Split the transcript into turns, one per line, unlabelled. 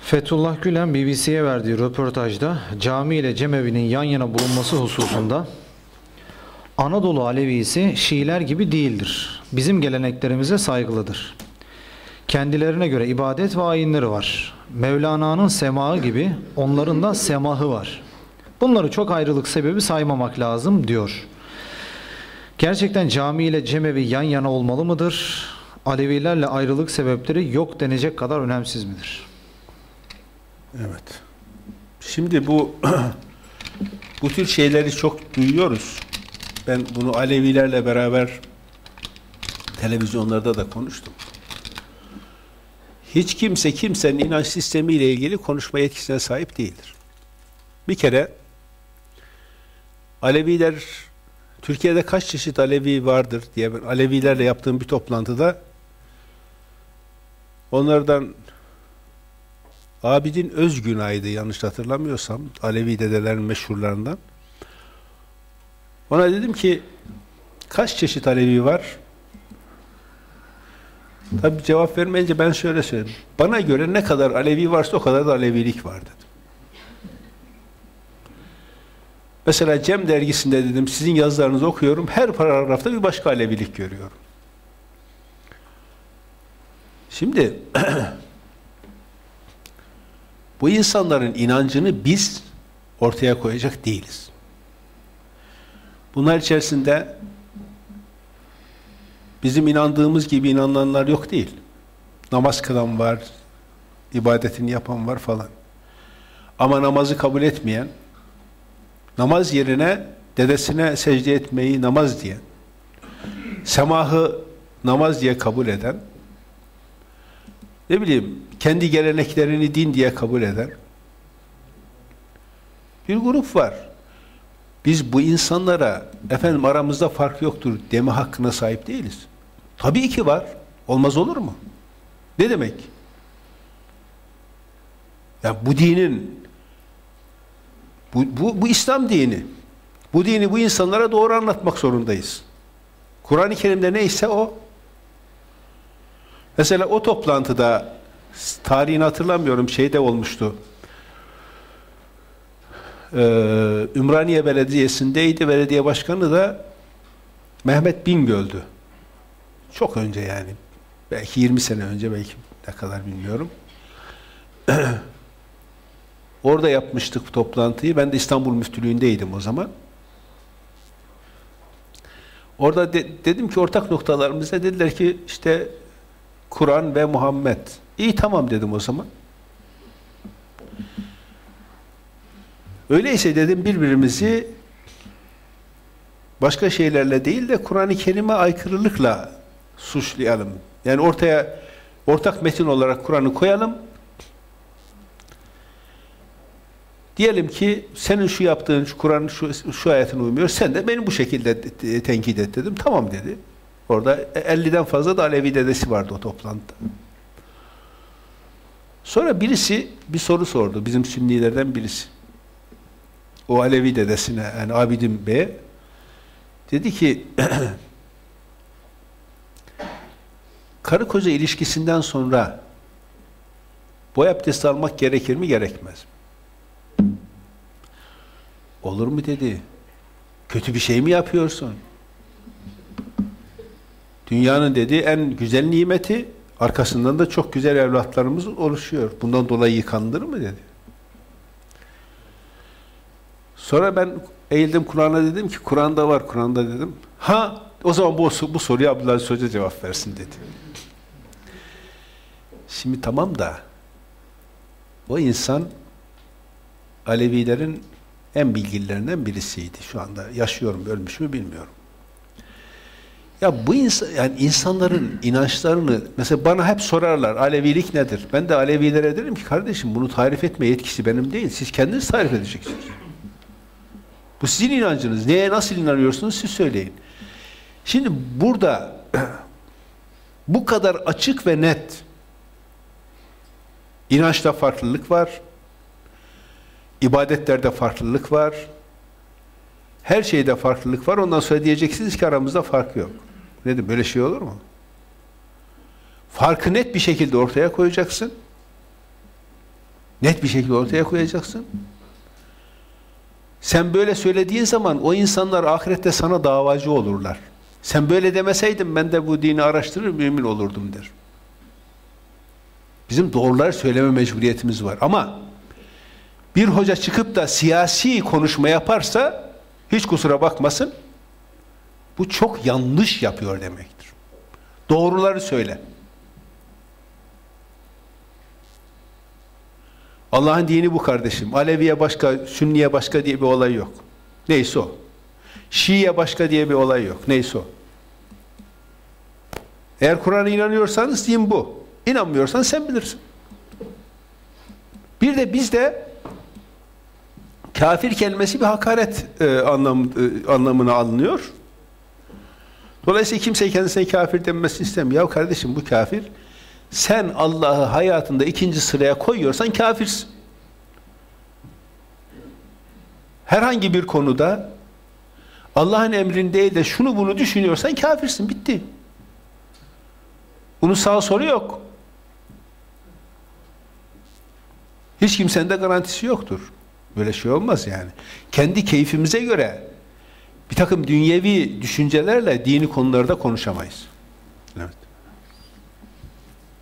Fethullah Gülen BBC'ye verdiği röportajda cami ile cemevinin yan yana bulunması hususunda Anadolu Alevisi Şiiler gibi değildir. Bizim geleneklerimize saygılıdır. Kendilerine göre ibadet ve ayinleri var. Mevlana'nın semahı gibi onların da semahı var. Bunları çok ayrılık sebebi saymamak lazım diyor. Gerçekten cami ile cemevi yan yana olmalı mıdır? Alevilerle ayrılık sebepleri yok denecek kadar önemsiz midir?
Evet. Şimdi bu bu tür şeyleri çok duyuyoruz. Ben bunu Alevilerle beraber televizyonlarda da konuştum. Hiç kimse kimsenin inanç sistemiyle ilgili konuşma yetkisine sahip değildir. Bir kere Aleviler Türkiye'de kaç çeşit Alevi vardır diye ben Alevilerle yaptığım bir toplantıda onlardan Abidin Özgünay'dı yanlış hatırlamıyorsam Alevi dedelerin meşhurlarından. Ona dedim ki kaç çeşit Alevi var? Tabi cevap vermeyince ben şöyle söyledim. Bana göre ne kadar Alevi varsa o kadar da Alevilik var dedim. Mesela Cem dergisinde dedim sizin yazılarınızı okuyorum. Her paragrafta bir başka Alevilik görüyorum. Şimdi bu insanların inancını biz ortaya koyacak değiliz. Bunlar içerisinde bizim inandığımız gibi inananlar yok değil. Namaz kılan var, ibadetini yapan var falan. Ama namazı kabul etmeyen, namaz yerine dedesine secde etmeyi namaz diye, semahı namaz diye kabul eden, ne bileyim, kendi geleneklerini din diye kabul eden bir grup var. Biz bu insanlara efendim aramızda fark yoktur deme hakkına sahip değiliz. Tabii ki var. Olmaz olur mu? Ne demek? Ya bu dinin bu, bu, bu İslam dini. Bu dini bu insanlara doğru anlatmak zorundayız. Kur'an-ı Kerim'de neyse o. Mesela o toplantıda tarihini hatırlamıyorum şeyde olmuştu. Ee, Ümraniye Belediyesi'ndeydi. Belediye başkanı da Mehmet Bingöl'dü. Çok önce yani. Belki 20 sene önce belki ne kadar bilmiyorum. Orada yapmıştık toplantıyı. Ben de İstanbul Müftülüğü'ndeydim o zaman. Orada de, dedim ki ortak noktalarımızda dediler ki işte Kur'an ve Muhammed. İyi tamam dedim o zaman. Öyleyse dedim birbirimizi başka şeylerle değil de Kur'an-ı Kerim'e aykırılıkla suçlayalım. Yani ortaya ortak metin olarak Kur'an'ı koyalım. Diyelim ki senin şu yaptığın şu Kur'an şu, şu ayetine uymuyor. Sen de beni bu şekilde tenkit et dedim. Tamam dedi. Orada 50'den fazla da Alevi dedesi vardı o toplantıda. Sonra birisi bir soru sordu. Bizim sünnilerden birisi. O Alevi dedesine yani Abidin Bey'e dedi ki karı koca ilişkisinden sonra boy abdesti almak gerekir mi gerekmez mi? Olur mu dedi. Kötü bir şey mi yapıyorsun? Dünyanın dedi en güzel nimeti arkasından da çok güzel evlatlarımız oluşuyor. Bundan dolayı yıkandır mı dedi. Sonra ben eğildim Kur'an'a dedim ki Kur'an'da var Kur'an'da dedim. Ha o zaman bu, bu soruya Abdülaziz Hoca cevap versin dedi. Şimdi tamam da o insan Alevilerin en bilgililerinden birisiydi. Şu anda yaşıyorum, ölmüş mü bilmiyorum. Ya bu insan, yani insanların inançlarını mesela bana hep sorarlar Alevilik nedir? Ben de Alevilere derim ki kardeşim bunu tarif etme yetkisi benim değil. Siz kendiniz tarif edeceksiniz. Bu sizin inancınız. Neye nasıl inanıyorsunuz siz söyleyin. Şimdi burada bu kadar açık ve net inançta farklılık var. ibadetlerde farklılık var. Her şeyde farklılık var. Ondan sonra diyeceksiniz ki aramızda fark yok. Nedir? Böyle şey olur mu? Farkı net bir şekilde ortaya koyacaksın. Net bir şekilde ortaya koyacaksın. Sen böyle söylediğin zaman o insanlar ahirette sana davacı olurlar. Sen böyle demeseydin ben de bu dini araştırır mümin olurdum der. Bizim doğruları söyleme mecburiyetimiz var. Ama bir hoca çıkıp da siyasi konuşma yaparsa hiç kusura bakmasın bu çok yanlış yapıyor demektir. Doğruları söyle. Allah'ın dini bu kardeşim. Aleviye başka, Sünniye başka diye bir olay yok. Neyse o. Şii'ye başka diye bir olay yok. Neyse o. Eğer Kur'an'a inanıyorsanız din bu. İnanmıyorsan sen bilirsin. Bir de bizde kafir kelimesi bir hakaret e, anlam, e, anlamına alınıyor. Dolayısıyla kimse kendisine kafir denmesini istemiyor. Ya kardeşim bu kafir. Sen Allah'ı hayatında ikinci sıraya koyuyorsan kafirsin. Herhangi bir konuda Allah'ın emrinde de şunu bunu düşünüyorsan kafirsin. Bitti. Bunun sağ soru yok. Hiç kimsenin de garantisi yoktur. Böyle şey olmaz yani. Kendi keyfimize göre bir takım dünyevi düşüncelerle dini konularda konuşamayız. Evet.